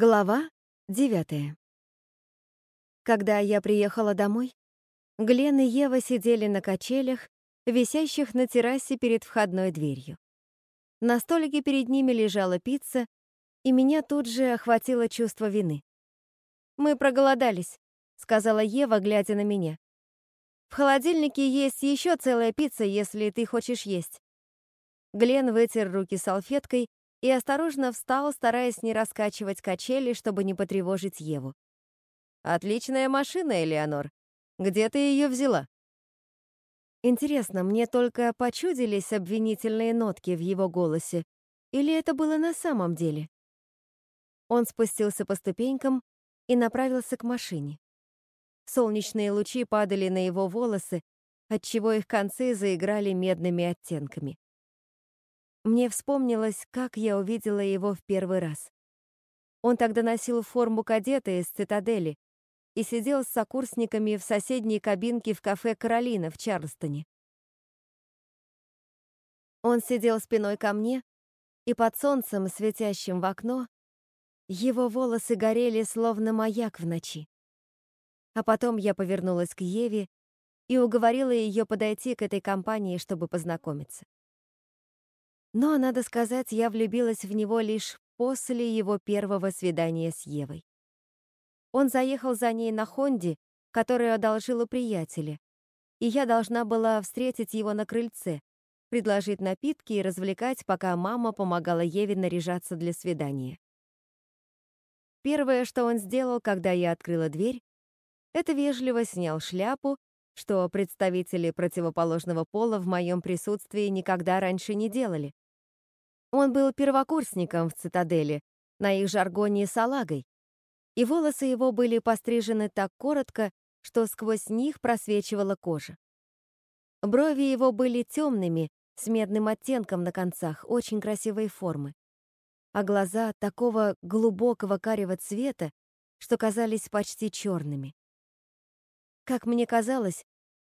Глава девятая. Когда я приехала домой, Глен и Ева сидели на качелях, висящих на террасе перед входной дверью. На столике перед ними лежала пицца, и меня тут же охватило чувство вины. «Мы проголодались», — сказала Ева, глядя на меня. «В холодильнике есть еще целая пицца, если ты хочешь есть». Глен вытер руки салфеткой и осторожно встал, стараясь не раскачивать качели, чтобы не потревожить Еву. «Отличная машина, Элеонор. Где ты ее взяла?» Интересно, мне только почудились обвинительные нотки в его голосе, или это было на самом деле? Он спустился по ступенькам и направился к машине. Солнечные лучи падали на его волосы, отчего их концы заиграли медными оттенками. Мне вспомнилось, как я увидела его в первый раз. Он тогда носил форму кадета из цитадели и сидел с сокурсниками в соседней кабинке в кафе «Каролина» в Чарльстоне. Он сидел спиной ко мне, и под солнцем, светящим в окно, его волосы горели, словно маяк в ночи. А потом я повернулась к Еве и уговорила ее подойти к этой компании, чтобы познакомиться. Но, надо сказать, я влюбилась в него лишь после его первого свидания с Евой. Он заехал за ней на Хонде, которую у приятеля, и я должна была встретить его на крыльце, предложить напитки и развлекать, пока мама помогала Еве наряжаться для свидания. Первое, что он сделал, когда я открыла дверь, это вежливо снял шляпу, что представители противоположного пола в моем присутствии никогда раньше не делали. Он был первокурсником в цитадели, на их жаргоне салагой, и волосы его были пострижены так коротко, что сквозь них просвечивала кожа. Брови его были темными, с медным оттенком на концах, очень красивой формы. А глаза такого глубокого карего цвета, что казались почти черными. Как мне казалось,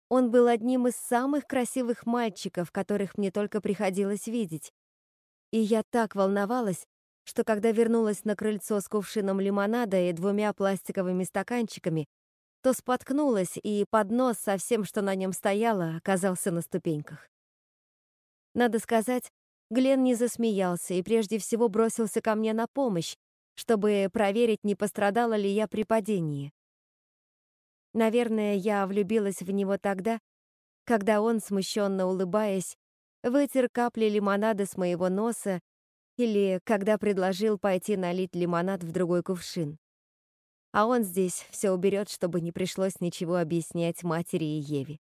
он был одним из самых красивых мальчиков, которых мне только приходилось видеть, и я так волновалась, что когда вернулась на крыльцо с кувшином лимонада и двумя пластиковыми стаканчиками, то споткнулась, и поднос со всем, что на нем стояло, оказался на ступеньках. Надо сказать, Глен не засмеялся и прежде всего бросился ко мне на помощь, чтобы проверить, не пострадала ли я при падении. Наверное, я влюбилась в него тогда, когда он, смущенно улыбаясь, вытер капли лимонада с моего носа или когда предложил пойти налить лимонад в другой кувшин. А он здесь все уберет, чтобы не пришлось ничего объяснять матери и Еве.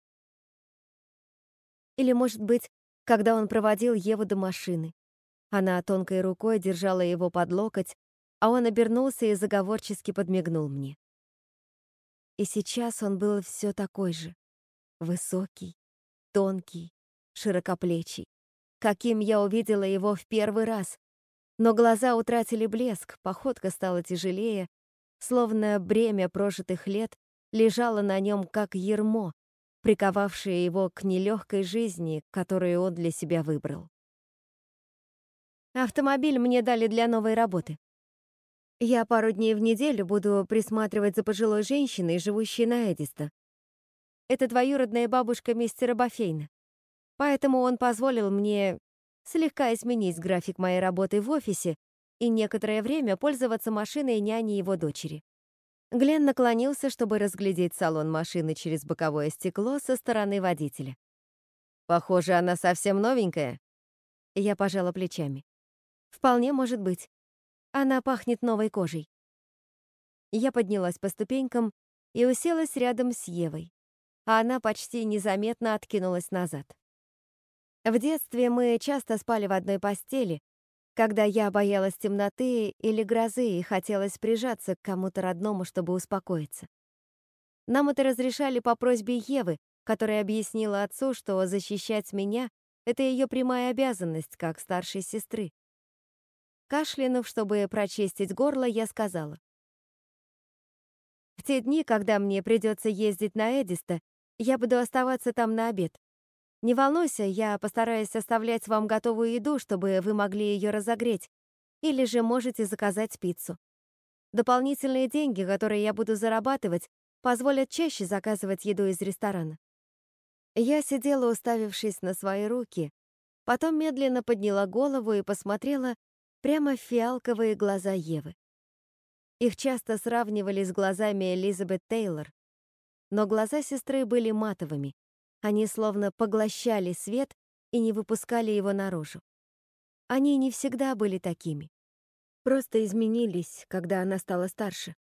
Или, может быть, когда он проводил Еву до машины. Она тонкой рукой держала его под локоть, а он обернулся и заговорчески подмигнул мне. И сейчас он был все такой же. Высокий, тонкий, широкоплечий, каким я увидела его в первый раз. Но глаза утратили блеск, походка стала тяжелее, словно бремя прожитых лет лежало на нем как ермо, приковавшее его к нелегкой жизни, которую он для себя выбрал. Автомобиль мне дали для новой работы. Я пару дней в неделю буду присматривать за пожилой женщиной, живущей на Эдиста. Это двоюродная бабушка мистера Бафейна. Поэтому он позволил мне слегка изменить график моей работы в офисе и некоторое время пользоваться машиной няни его дочери. Глен наклонился, чтобы разглядеть салон машины через боковое стекло со стороны водителя. «Похоже, она совсем новенькая». Я пожала плечами. «Вполне может быть. Она пахнет новой кожей». Я поднялась по ступенькам и уселась рядом с Евой, а она почти незаметно откинулась назад. В детстве мы часто спали в одной постели, когда я боялась темноты или грозы и хотелось прижаться к кому-то родному, чтобы успокоиться. Нам это разрешали по просьбе Евы, которая объяснила отцу, что защищать меня — это ее прямая обязанность, как старшей сестры. Кашлянув, чтобы прочистить горло, я сказала. В те дни, когда мне придется ездить на Эдиста, я буду оставаться там на обед. Не волнуйся, я постараюсь оставлять вам готовую еду, чтобы вы могли ее разогреть. Или же можете заказать пиццу. Дополнительные деньги, которые я буду зарабатывать, позволят чаще заказывать еду из ресторана. Я сидела, уставившись на свои руки, потом медленно подняла голову и посмотрела прямо в фиалковые глаза Евы. Их часто сравнивали с глазами Элизабет Тейлор, но глаза сестры были матовыми. Они словно поглощали свет и не выпускали его наружу. Они не всегда были такими. Просто изменились, когда она стала старше.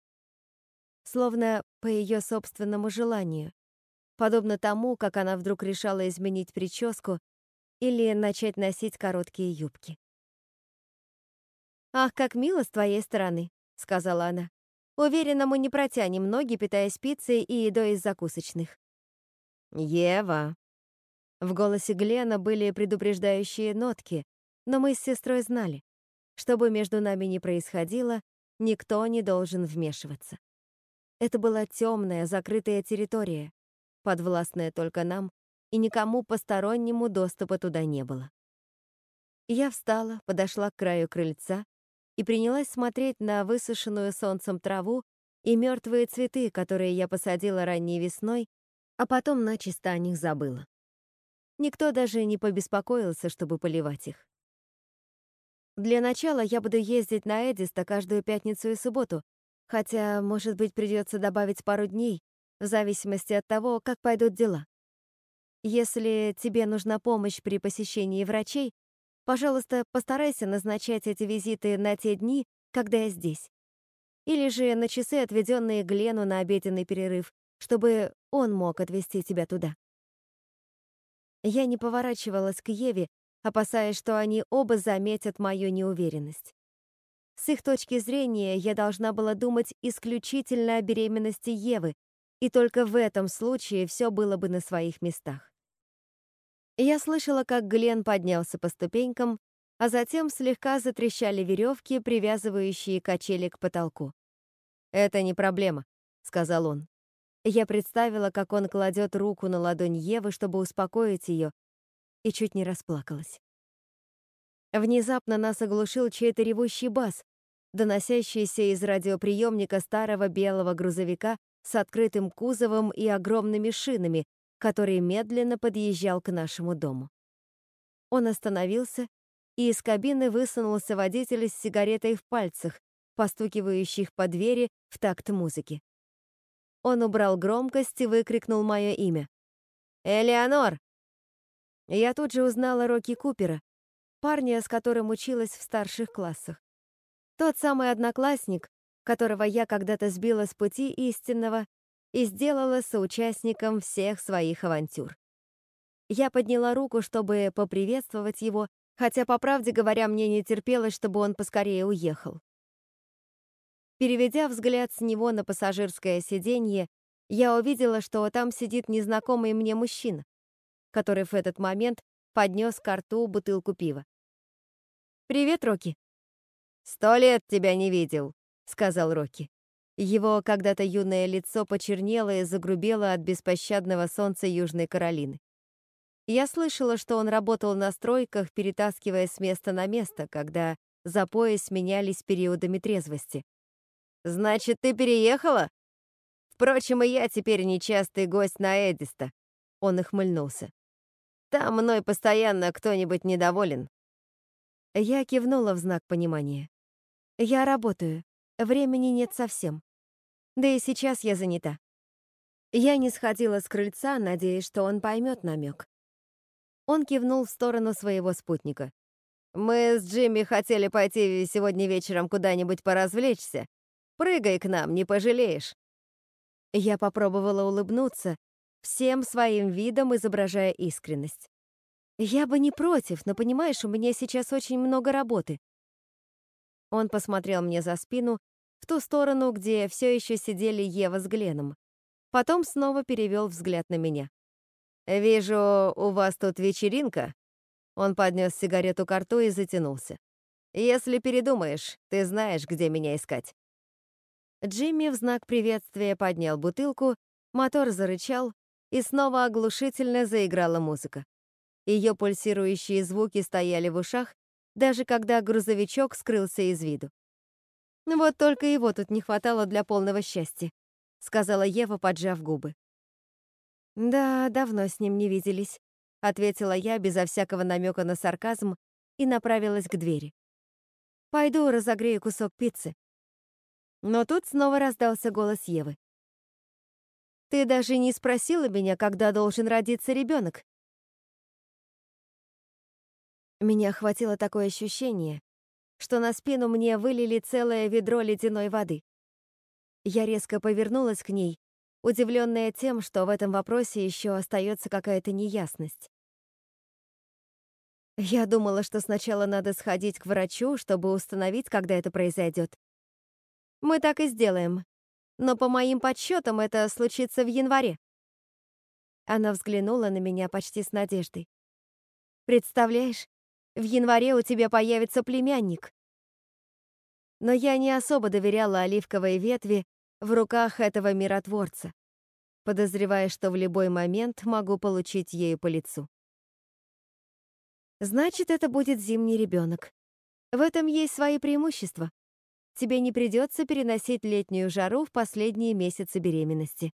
Словно по ее собственному желанию. Подобно тому, как она вдруг решала изменить прическу или начать носить короткие юбки. «Ах, как мило с твоей стороны», — сказала она. «Уверена, мы не протянем ноги, питаясь пиццей и едой из закусочных». «Ева!» В голосе Глена были предупреждающие нотки, но мы с сестрой знали, что бы между нами ни происходило, никто не должен вмешиваться. Это была темная, закрытая территория, подвластная только нам, и никому постороннему доступа туда не было. Я встала, подошла к краю крыльца и принялась смотреть на высушенную солнцем траву и мертвые цветы, которые я посадила ранней весной, а потом начисто о них забыла. Никто даже не побеспокоился, чтобы поливать их. Для начала я буду ездить на Эдиста каждую пятницу и субботу, хотя, может быть, придется добавить пару дней, в зависимости от того, как пойдут дела. Если тебе нужна помощь при посещении врачей, пожалуйста, постарайся назначать эти визиты на те дни, когда я здесь. Или же на часы, отведенные Глену на обеденный перерыв, чтобы он мог отвезти тебя туда. Я не поворачивалась к Еве, опасаясь, что они оба заметят мою неуверенность. С их точки зрения я должна была думать исключительно о беременности Евы, и только в этом случае все было бы на своих местах. Я слышала, как Глен поднялся по ступенькам, а затем слегка затрещали веревки, привязывающие качели к потолку. «Это не проблема», — сказал он. Я представила, как он кладет руку на ладонь Евы, чтобы успокоить ее, и чуть не расплакалась. Внезапно нас оглушил чей-то ревущий бас, доносящийся из радиоприемника старого белого грузовика с открытым кузовом и огромными шинами, который медленно подъезжал к нашему дому. Он остановился, и из кабины высунулся водитель с сигаретой в пальцах, постукивающих по двери в такт музыки. Он убрал громкость и выкрикнул мое имя. «Элеонор!» Я тут же узнала Рокки Купера, парня, с которым училась в старших классах. Тот самый одноклассник, которого я когда-то сбила с пути истинного и сделала соучастником всех своих авантюр. Я подняла руку, чтобы поприветствовать его, хотя, по правде говоря, мне не терпелось, чтобы он поскорее уехал. Переведя взгляд с него на пассажирское сиденье, я увидела, что там сидит незнакомый мне мужчина, который в этот момент поднес к рту бутылку пива. «Привет, Рокки!» «Сто лет тебя не видел», — сказал Рокки. Его когда-то юное лицо почернело и загрубело от беспощадного солнца Южной Каролины. Я слышала, что он работал на стройках, перетаскивая с места на место, когда запои сменялись периодами трезвости. «Значит, ты переехала?» «Впрочем, и я теперь нечастый гость на Эдиста», — он ухмыльнулся. «Там мной постоянно кто-нибудь недоволен». Я кивнула в знак понимания. «Я работаю. Времени нет совсем. Да и сейчас я занята». Я не сходила с крыльца, надеясь, что он поймет намек. Он кивнул в сторону своего спутника. «Мы с Джимми хотели пойти сегодня вечером куда-нибудь поразвлечься, Прыгай к нам, не пожалеешь. Я попробовала улыбнуться, всем своим видом изображая искренность. Я бы не против, но понимаешь, у меня сейчас очень много работы. Он посмотрел мне за спину, в ту сторону, где все еще сидели Ева с Гленом. Потом снова перевел взгляд на меня. «Вижу, у вас тут вечеринка». Он поднес сигарету к рту и затянулся. «Если передумаешь, ты знаешь, где меня искать». Джимми в знак приветствия поднял бутылку, мотор зарычал, и снова оглушительно заиграла музыка. Ее пульсирующие звуки стояли в ушах, даже когда грузовичок скрылся из виду. Вот только его тут не хватало для полного счастья, сказала Ева, поджав губы. Да, давно с ним не виделись, ответила я безо всякого намека на сарказм и направилась к двери. Пойду разогрею кусок пиццы. Но тут снова раздался голос Евы. Ты даже не спросила меня, когда должен родиться ребенок. Меня охватило такое ощущение, что на спину мне вылили целое ведро ледяной воды. Я резко повернулась к ней, удивленная тем, что в этом вопросе еще остается какая-то неясность. Я думала, что сначала надо сходить к врачу, чтобы установить, когда это произойдет. Мы так и сделаем. Но по моим подсчетам это случится в январе. Она взглянула на меня почти с надеждой. Представляешь, в январе у тебя появится племянник. Но я не особо доверяла оливковой ветви в руках этого миротворца, подозревая, что в любой момент могу получить ею по лицу. Значит, это будет зимний ребенок. В этом есть свои преимущества. Тебе не придется переносить летнюю жару в последние месяцы беременности.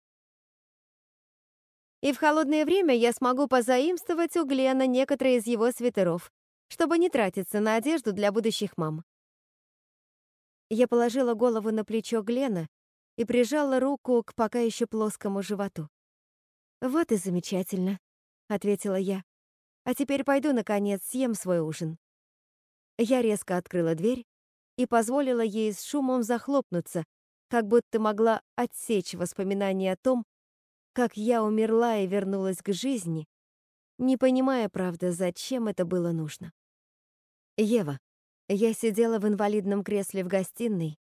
И в холодное время я смогу позаимствовать у Глена некоторые из его свитеров, чтобы не тратиться на одежду для будущих мам. Я положила голову на плечо Глена и прижала руку к пока еще плоскому животу. «Вот и замечательно», — ответила я. «А теперь пойду, наконец, съем свой ужин». Я резко открыла дверь и позволила ей с шумом захлопнуться, как будто могла отсечь воспоминания о том, как я умерла и вернулась к жизни, не понимая, правда, зачем это было нужно. Ева. Я сидела в инвалидном кресле в гостиной,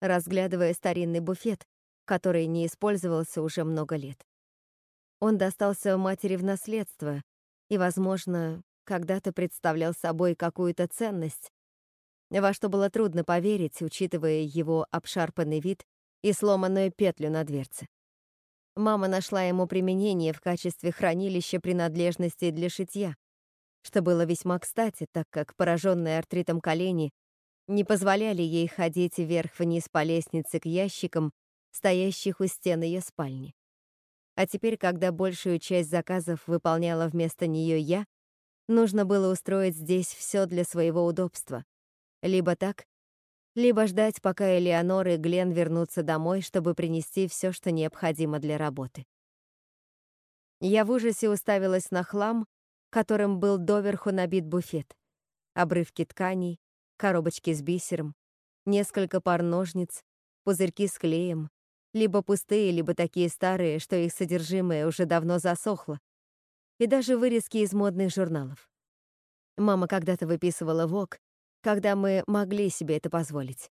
разглядывая старинный буфет, который не использовался уже много лет. Он достался матери в наследство и, возможно, когда-то представлял собой какую-то ценность, во что было трудно поверить, учитывая его обшарпанный вид и сломанную петлю на дверце. Мама нашла ему применение в качестве хранилища принадлежностей для шитья, что было весьма кстати, так как пораженные артритом колени не позволяли ей ходить вверх-вниз по лестнице к ящикам, стоящих у стен ее спальни. А теперь, когда большую часть заказов выполняла вместо нее я, нужно было устроить здесь все для своего удобства. Либо так, либо ждать, пока Элеонор и Глен вернутся домой, чтобы принести все, что необходимо для работы. Я в ужасе уставилась на хлам, которым был доверху набит буфет. Обрывки тканей, коробочки с бисером, несколько пар ножниц, пузырьки с клеем, либо пустые, либо такие старые, что их содержимое уже давно засохло, и даже вырезки из модных журналов. Мама когда-то выписывала ВОК, когда мы могли себе это позволить.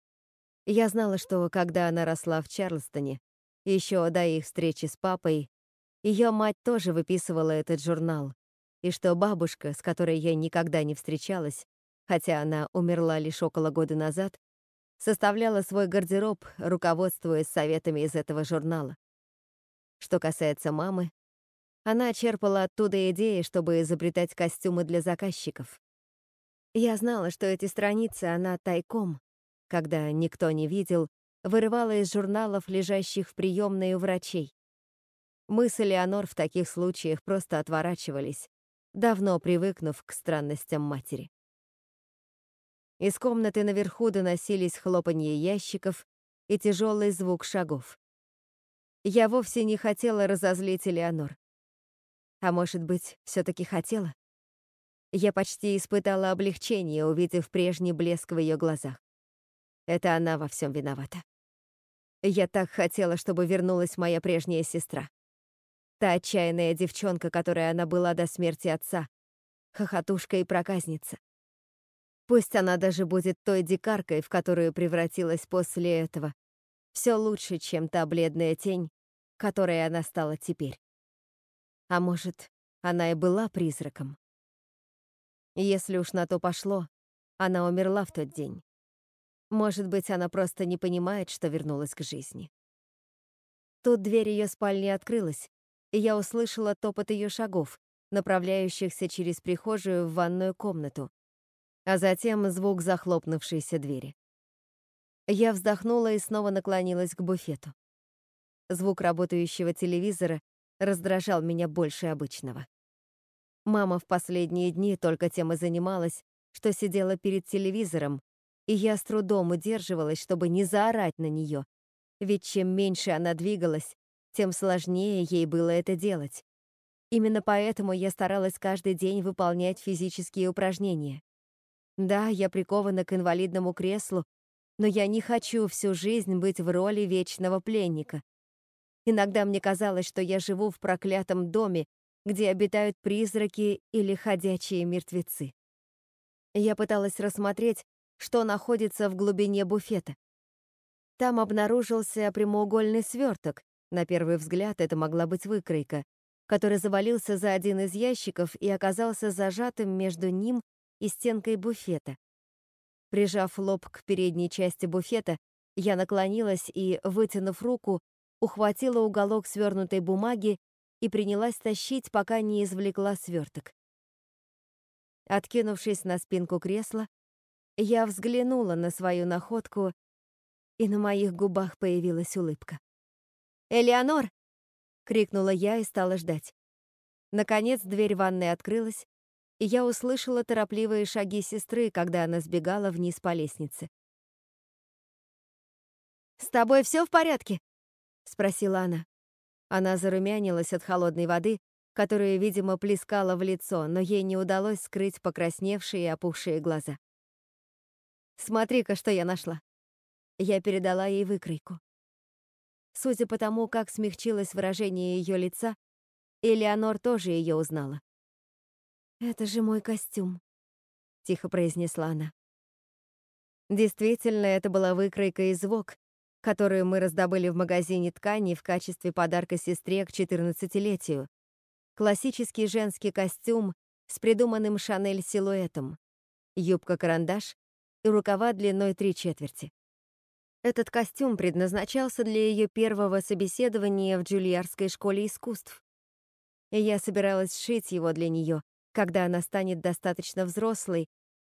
Я знала, что когда она росла в Чарльстоне, еще до их встречи с папой, ее мать тоже выписывала этот журнал, и что бабушка, с которой я никогда не встречалась, хотя она умерла лишь около года назад, составляла свой гардероб, руководствуясь советами из этого журнала. Что касается мамы, она черпала оттуда идеи, чтобы изобретать костюмы для заказчиков. Я знала, что эти страницы она тайком, когда никто не видел, вырывала из журналов, лежащих в приемной у врачей. Мысли Леонор в таких случаях просто отворачивались, давно привыкнув к странностям матери. Из комнаты наверху доносились хлопанье ящиков и тяжелый звук шагов. Я вовсе не хотела разозлить Элеонор. А может быть, все таки хотела? Я почти испытала облегчение, увидев прежний блеск в ее глазах. Это она во всем виновата. Я так хотела, чтобы вернулась моя прежняя сестра. Та отчаянная девчонка, которой она была до смерти отца. Хохотушка и проказница. Пусть она даже будет той дикаркой, в которую превратилась после этого. Все лучше, чем та бледная тень, которой она стала теперь. А может, она и была призраком. Если уж на то пошло, она умерла в тот день. Может быть, она просто не понимает, что вернулась к жизни. Тут дверь ее спальни открылась, и я услышала топот ее шагов, направляющихся через прихожую в ванную комнату, а затем звук захлопнувшейся двери. Я вздохнула и снова наклонилась к буфету. Звук работающего телевизора раздражал меня больше обычного. Мама в последние дни только тем и занималась, что сидела перед телевизором, и я с трудом удерживалась, чтобы не заорать на нее, ведь чем меньше она двигалась, тем сложнее ей было это делать. Именно поэтому я старалась каждый день выполнять физические упражнения. Да, я прикована к инвалидному креслу, но я не хочу всю жизнь быть в роли вечного пленника. Иногда мне казалось, что я живу в проклятом доме, где обитают призраки или ходячие мертвецы. Я пыталась рассмотреть, что находится в глубине буфета. Там обнаружился прямоугольный сверток. На первый взгляд это могла быть выкройка, который завалился за один из ящиков и оказался зажатым между ним и стенкой буфета. Прижав лоб к передней части буфета, я наклонилась и, вытянув руку, ухватила уголок свернутой бумаги и принялась тащить, пока не извлекла сверток. Откинувшись на спинку кресла, я взглянула на свою находку, и на моих губах появилась улыбка. «Элеонор!» — крикнула я и стала ждать. Наконец дверь ванной открылась, и я услышала торопливые шаги сестры, когда она сбегала вниз по лестнице. «С тобой все в порядке?» — спросила она. Она зарумянилась от холодной воды, которая, видимо, плескала в лицо, но ей не удалось скрыть покрасневшие и опухшие глаза. «Смотри-ка, что я нашла!» Я передала ей выкройку. Судя по тому, как смягчилось выражение ее лица, Элеонор тоже ее узнала. «Это же мой костюм», — тихо произнесла она. Действительно, это была выкройка из ВОК, которую мы раздобыли в магазине тканей в качестве подарка сестре к 14-летию. Классический женский костюм с придуманным Шанель силуэтом. Юбка-карандаш и рукава длиной три четверти. Этот костюм предназначался для ее первого собеседования в Джульярской школе искусств. И я собиралась сшить его для нее, когда она станет достаточно взрослой,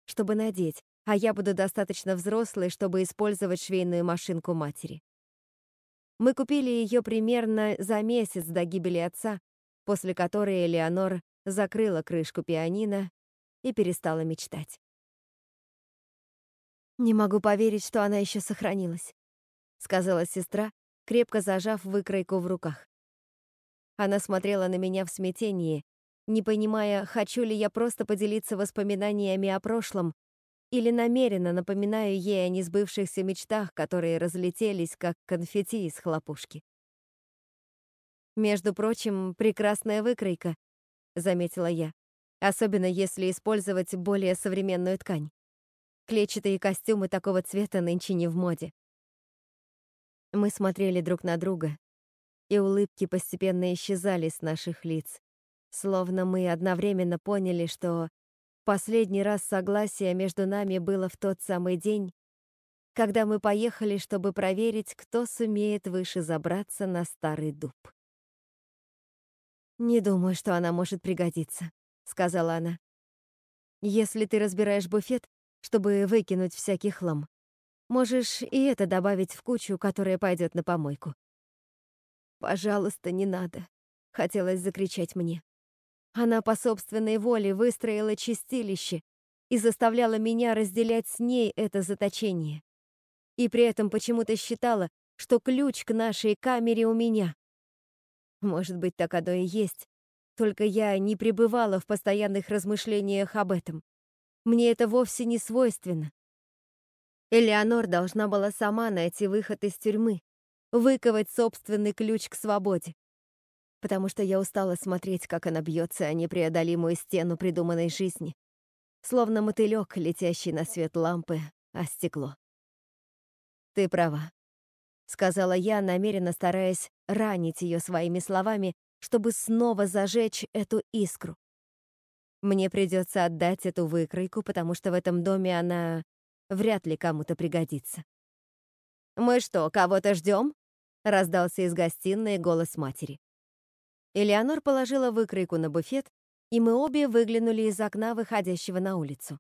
чтобы надеть, а я буду достаточно взрослой, чтобы использовать швейную машинку матери. Мы купили ее примерно за месяц до гибели отца, после которой Элеонор закрыла крышку пианино и перестала мечтать. «Не могу поверить, что она еще сохранилась», — сказала сестра, крепко зажав выкройку в руках. Она смотрела на меня в смятении, не понимая, хочу ли я просто поделиться воспоминаниями о прошлом или намеренно напоминаю ей о несбывшихся мечтах, которые разлетелись, как конфетти из хлопушки. «Между прочим, прекрасная выкройка», — заметила я, особенно если использовать более современную ткань. Клетчатые костюмы такого цвета нынче не в моде. Мы смотрели друг на друга, и улыбки постепенно исчезали с наших лиц, Словно мы одновременно поняли, что последний раз согласие между нами было в тот самый день, когда мы поехали, чтобы проверить, кто сумеет выше забраться на старый дуб. «Не думаю, что она может пригодиться», — сказала она. «Если ты разбираешь буфет, чтобы выкинуть всякий хлам, можешь и это добавить в кучу, которая пойдет на помойку». «Пожалуйста, не надо», — хотелось закричать мне. Она по собственной воле выстроила чистилище и заставляла меня разделять с ней это заточение. И при этом почему-то считала, что ключ к нашей камере у меня. Может быть, так оно и есть. Только я не пребывала в постоянных размышлениях об этом. Мне это вовсе не свойственно. Элеонор должна была сама найти выход из тюрьмы, выковать собственный ключ к свободе потому что я устала смотреть, как она бьется о непреодолимую стену придуманной жизни, словно мотылек, летящий на свет лампы, а стекло. «Ты права», — сказала я, намеренно стараясь ранить ее своими словами, чтобы снова зажечь эту искру. Мне придется отдать эту выкройку, потому что в этом доме она вряд ли кому-то пригодится. «Мы что, кого-то ждем?» — раздался из гостиной голос матери. Элеонор положила выкройку на буфет, и мы обе выглянули из окна, выходящего на улицу.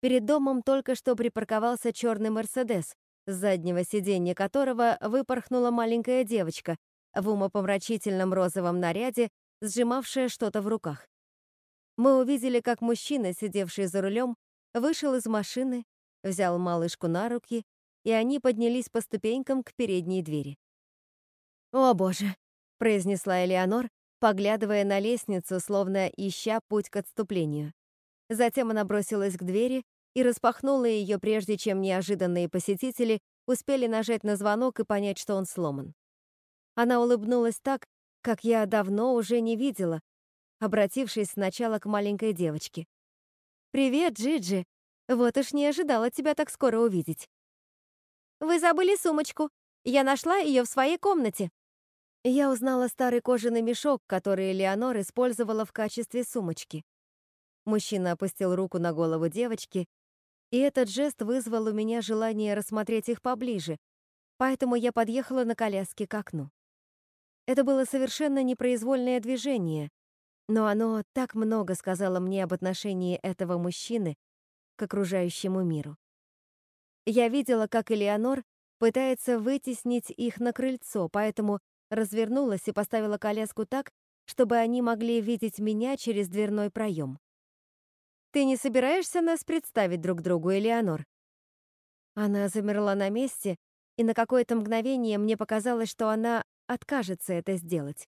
Перед домом только что припарковался черный Мерседес, с заднего сиденья которого выпорхнула маленькая девочка в умопомрачительном розовом наряде, сжимавшая что-то в руках. Мы увидели, как мужчина, сидевший за рулем, вышел из машины, взял малышку на руки, и они поднялись по ступенькам к передней двери. «О, Боже!» — произнесла Элеонор, поглядывая на лестницу, словно ища путь к отступлению. Затем она бросилась к двери и распахнула ее, прежде чем неожиданные посетители успели нажать на звонок и понять, что он сломан. Она улыбнулась так, как я давно уже не видела, обратившись сначала к маленькой девочке. «Привет, Джиджи! Вот уж не ожидала тебя так скоро увидеть». «Вы забыли сумочку. Я нашла ее в своей комнате». Я узнала старый кожаный мешок, который Леонор использовала в качестве сумочки. Мужчина опустил руку на голову девочки, и этот жест вызвал у меня желание рассмотреть их поближе, поэтому я подъехала на коляске к окну. Это было совершенно непроизвольное движение, но оно так много сказало мне об отношении этого мужчины к окружающему миру. Я видела, как Элеонор пытается вытеснить их на крыльцо, поэтому развернулась и поставила коляску так, чтобы они могли видеть меня через дверной проем. «Ты не собираешься нас представить друг другу, Элеонор?» Она замерла на месте, и на какое-то мгновение мне показалось, что она откажется это сделать.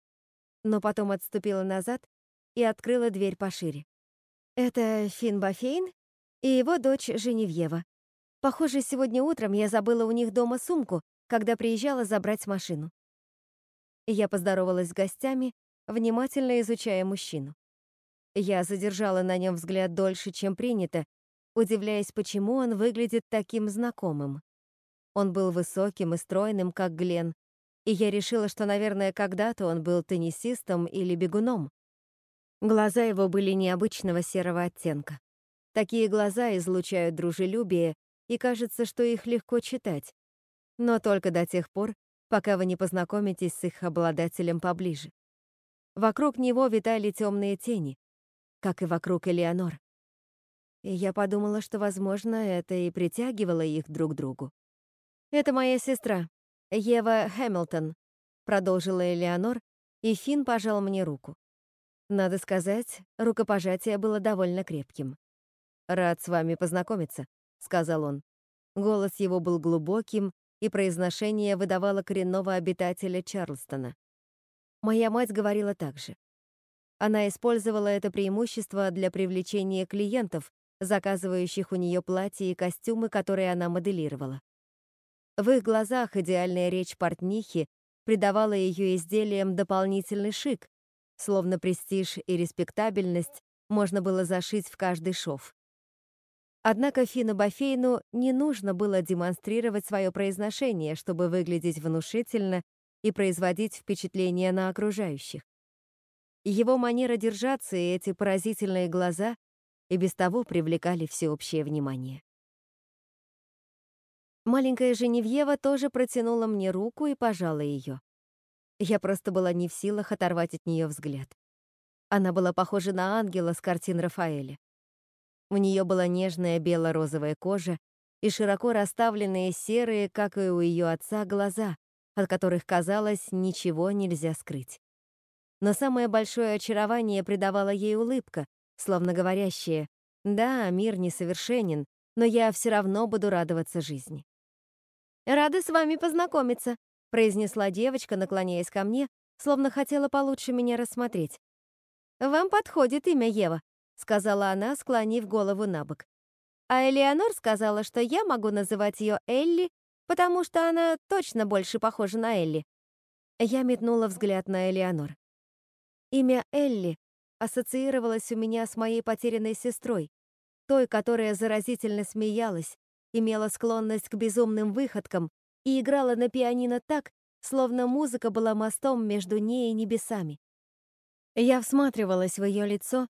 Но потом отступила назад и открыла дверь пошире. Это Финн Бафейн и его дочь Женевьева. Похоже, сегодня утром я забыла у них дома сумку, когда приезжала забрать машину. Я поздоровалась с гостями, внимательно изучая мужчину. Я задержала на нем взгляд дольше, чем принято, удивляясь, почему он выглядит таким знакомым. Он был высоким и стройным, как Глен, и я решила, что, наверное, когда-то он был теннисистом или бегуном. Глаза его были необычного серого оттенка. Такие глаза излучают дружелюбие, и кажется, что их легко читать. Но только до тех пор, пока вы не познакомитесь с их обладателем поближе. Вокруг него витали темные тени, как и вокруг Элеонор. И я подумала, что, возможно, это и притягивало их друг к другу. Это моя сестра, «Ева Хэмилтон», — продолжила Элеонор, и Финн пожал мне руку. Надо сказать, рукопожатие было довольно крепким. «Рад с вами познакомиться», — сказал он. Голос его был глубоким, и произношение выдавало коренного обитателя Чарлстона. Моя мать говорила так же. Она использовала это преимущество для привлечения клиентов, заказывающих у нее платья и костюмы, которые она моделировала. В их глазах идеальная речь портнихи придавала ее изделиям дополнительный шик, словно престиж и респектабельность можно было зашить в каждый шов. Однако Фину Бафейну не нужно было демонстрировать свое произношение, чтобы выглядеть внушительно и производить впечатление на окружающих. Его манера держаться и эти поразительные глаза и без того привлекали всеобщее внимание. Маленькая Женевьева тоже протянула мне руку и пожала ее. Я просто была не в силах оторвать от нее взгляд. Она была похожа на ангела с картин Рафаэля. У нее была нежная бело-розовая кожа и широко расставленные серые, как и у ее отца, глаза, от которых, казалось, ничего нельзя скрыть. Но самое большое очарование придавала ей улыбка, словно говорящая «Да, мир несовершенен, но я все равно буду радоваться жизни». «Рада с вами познакомиться», — произнесла девочка, наклоняясь ко мне, словно хотела получше меня рассмотреть. «Вам подходит имя Ева», — сказала она, склонив голову на бок. А Элеонор сказала, что я могу называть ее Элли, потому что она точно больше похожа на Элли. Я метнула взгляд на Элеонор. Имя Элли ассоциировалось у меня с моей потерянной сестрой, той, которая заразительно смеялась, имела склонность к безумным выходкам и играла на пианино так, словно музыка была мостом между ней и небесами. Я всматривалась в ее лицо,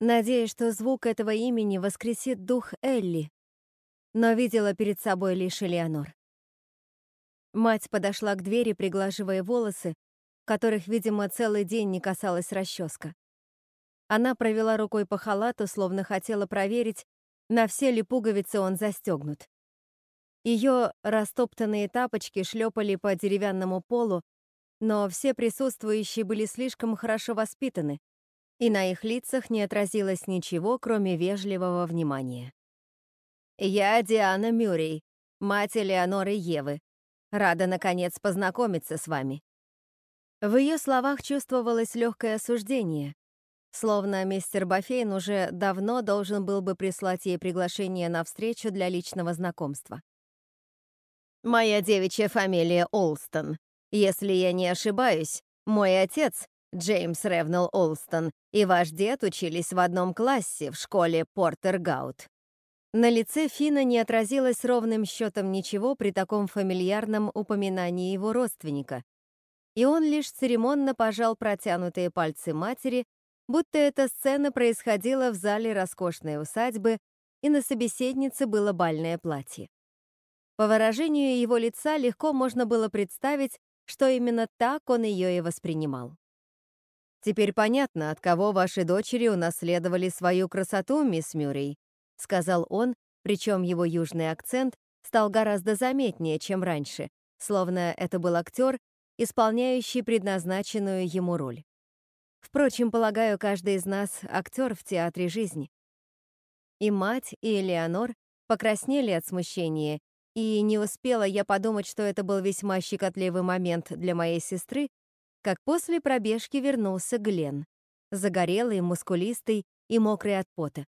надеясь, что звук этого имени воскресит дух Элли, но видела перед собой лишь Элеонор. Мать подошла к двери, приглаживая волосы, которых, видимо, целый день не касалась расческа. Она провела рукой по халату, словно хотела проверить, на все ли пуговицы он застегнут. Ее растоптанные тапочки шлепали по деревянному полу, но все присутствующие были слишком хорошо воспитаны, и на их лицах не отразилось ничего, кроме вежливого внимания. «Я Диана Мюррей, мать Элеоноры Евы. Рада, наконец, познакомиться с вами». В ее словах чувствовалось легкое осуждение, словно мистер Бафейн уже давно должен был бы прислать ей приглашение на встречу для личного знакомства. «Моя девичья фамилия Олстон. Если я не ошибаюсь, мой отец, Джеймс Ревнелл Олстон, и ваш дед учились в одном классе в школе Портер Гаут. На лице Фина не отразилось ровным счетом ничего при таком фамильярном упоминании его родственника, и он лишь церемонно пожал протянутые пальцы матери, будто эта сцена происходила в зале роскошной усадьбы, и на собеседнице было бальное платье. По выражению его лица легко можно было представить, что именно так он ее и воспринимал. «Теперь понятно, от кого ваши дочери унаследовали свою красоту, мисс Мюррей», — сказал он, причем его южный акцент стал гораздо заметнее, чем раньше, словно это был актер, исполняющий предназначенную ему роль. Впрочем, полагаю, каждый из нас актер в театре жизни. И мать, и Элеонор покраснели от смущения, и не успела я подумать, что это был весьма щекотливый момент для моей сестры, как после пробежки вернулся Глен, загорелый, мускулистый и мокрый от пота.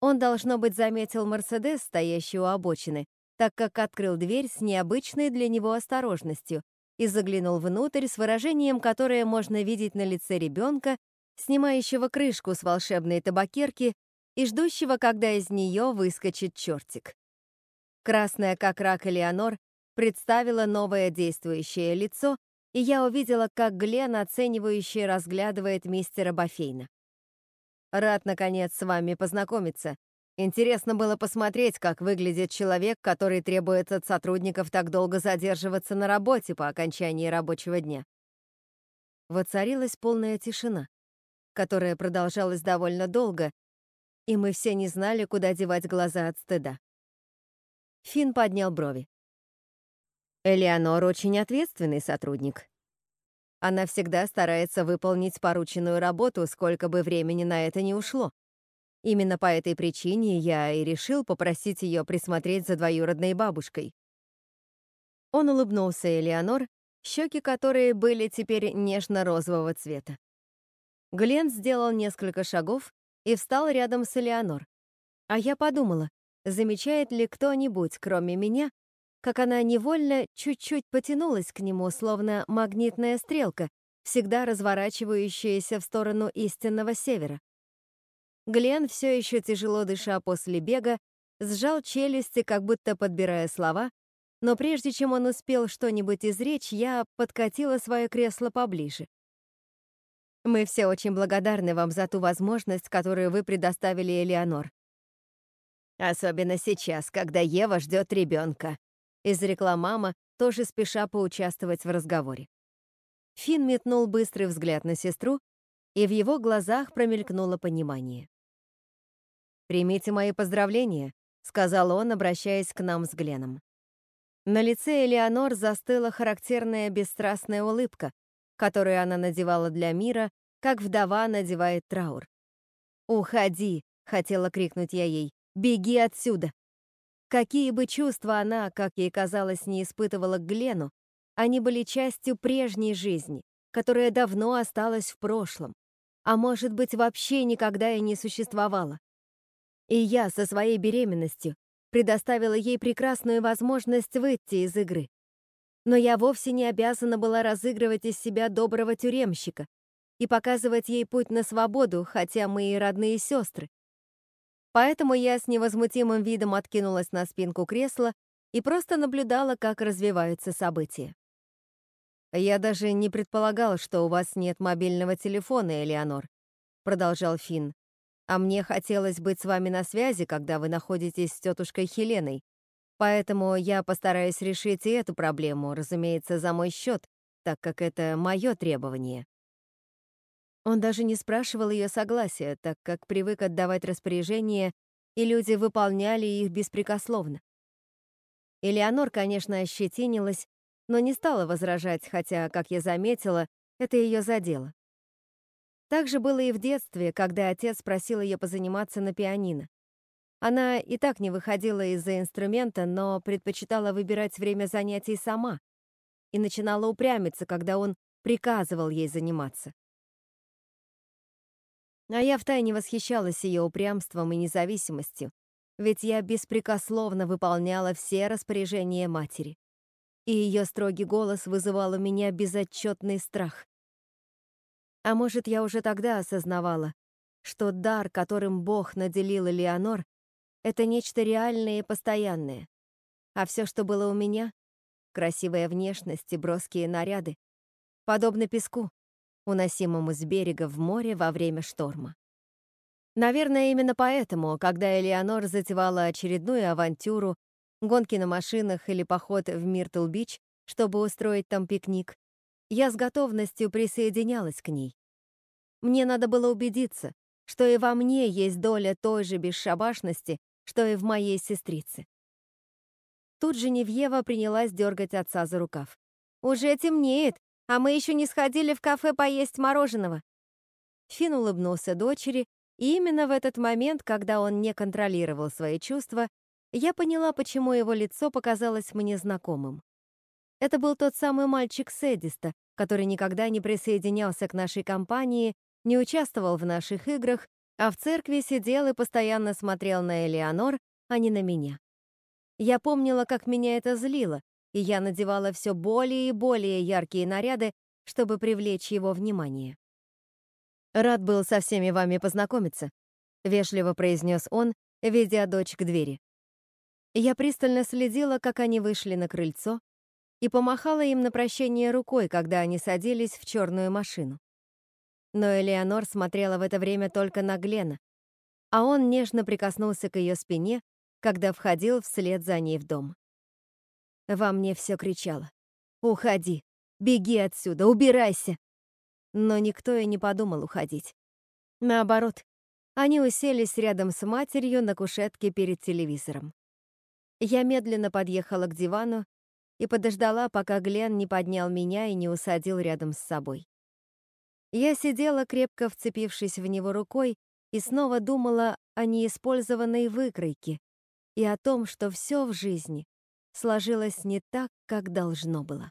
Он, должно быть, заметил Мерседес, стоящий у обочины, так как открыл дверь с необычной для него осторожностью и заглянул внутрь с выражением, которое можно видеть на лице ребенка, снимающего крышку с волшебной табакерки и ждущего, когда из нее выскочит чертик. Красная, как рак Элеонор, представила новое действующее лицо, и я увидела, как Глен оценивающе разглядывает мистера Бафейна. Рад, наконец, с вами познакомиться. Интересно было посмотреть, как выглядит человек, который требует от сотрудников так долго задерживаться на работе по окончании рабочего дня. Воцарилась полная тишина, которая продолжалась довольно долго, и мы все не знали, куда девать глаза от стыда. Финн поднял брови. Элеонор очень ответственный сотрудник. Она всегда старается выполнить порученную работу, сколько бы времени на это ни ушло. Именно по этой причине я и решил попросить ее присмотреть за двоюродной бабушкой. Он улыбнулся Элеонор, щеки которой были теперь нежно-розового цвета. Глен сделал несколько шагов и встал рядом с Элеонор. А я подумала, замечает ли кто-нибудь, кроме меня, как она невольно чуть-чуть потянулась к нему, словно магнитная стрелка, всегда разворачивающаяся в сторону истинного севера. Глен, все еще тяжело дыша после бега, сжал челюсти, как будто подбирая слова, но прежде чем он успел что-нибудь изречь, я подкатила свое кресло поближе. Мы все очень благодарны вам за ту возможность, которую вы предоставили Элеонор. Особенно сейчас, когда Ева ждет ребенка, изрекла мама, тоже спеша поучаствовать в разговоре. Фин метнул быстрый взгляд на сестру, и в его глазах промелькнуло понимание. «Примите мои поздравления», — сказал он, обращаясь к нам с Гленом. На лице Элеонор застыла характерная бесстрастная улыбка, которую она надевала для мира, как вдова надевает траур. «Уходи!» — хотела крикнуть я ей. «Беги отсюда!» Какие бы чувства она, как ей казалось, не испытывала к Глену, они были частью прежней жизни, которая давно осталась в прошлом, а может быть, вообще никогда и не существовала. И я со своей беременностью предоставила ей прекрасную возможность выйти из игры. Но я вовсе не обязана была разыгрывать из себя доброго тюремщика и показывать ей путь на свободу, хотя мы и родные сестры. Поэтому я с невозмутимым видом откинулась на спинку кресла и просто наблюдала, как развиваются события. «Я даже не предполагал, что у вас нет мобильного телефона, Элеонор», продолжал Финн. «А мне хотелось быть с вами на связи, когда вы находитесь с тетушкой Хеленой. Поэтому я постараюсь решить и эту проблему, разумеется, за мой счет, так как это мое требование». Он даже не спрашивал ее согласия, так как привык отдавать распоряжения, и люди выполняли их беспрекословно. Элеонор, конечно, ощетинилась, но не стала возражать, хотя, как я заметила, это ее задело. Так же было и в детстве, когда отец просил ее позаниматься на пианино. Она и так не выходила из-за инструмента, но предпочитала выбирать время занятий сама и начинала упрямиться, когда он приказывал ей заниматься. А я втайне восхищалась ее упрямством и независимостью, ведь я беспрекословно выполняла все распоряжения матери. И ее строгий голос вызывал у меня безотчетный страх. А может, я уже тогда осознавала, что дар, которым Бог наделил Леонор, это нечто реальное и постоянное. А все, что было у меня — красивая внешность и броские наряды, подобно песку, уносимому с берега в море во время шторма. Наверное, именно поэтому, когда Элеонор затевала очередную авантюру, гонки на машинах или поход в Миртл-Бич, чтобы устроить там пикник, я с готовностью присоединялась к ней. Мне надо было убедиться, что и во мне есть доля той же бесшабашности, что и в моей сестрице. Тут же Невьева принялась дергать отца за рукав. «Уже темнеет, а мы еще не сходили в кафе поесть мороженого». Фин улыбнулся дочери и именно в этот момент, когда он не контролировал свои чувства, я поняла, почему его лицо показалось мне знакомым. Это был тот самый мальчик Сэдиста, который никогда не присоединялся к нашей компании, не участвовал в наших играх, а в церкви сидел и постоянно смотрел на Элеонор, а не на меня. Я помнила, как меня это злило, и я надевала все более и более яркие наряды, чтобы привлечь его внимание. «Рад был со всеми вами познакомиться», — вежливо произнес он, ведя дочь к двери. Я пристально следила, как они вышли на крыльцо, и помахала им на прощение рукой, когда они садились в черную машину. Но Элеонор смотрела в это время только на Глена, а он нежно прикоснулся к ее спине, когда входил вслед за ней в дом. Во мне все кричало. «Уходи! Беги отсюда! Убирайся!» но никто и не подумал уходить. Наоборот, они уселись рядом с матерью на кушетке перед телевизором. Я медленно подъехала к дивану и подождала, пока Глен не поднял меня и не усадил рядом с собой. Я сидела, крепко вцепившись в него рукой, и снова думала о неиспользованной выкройке и о том, что все в жизни сложилось не так, как должно было.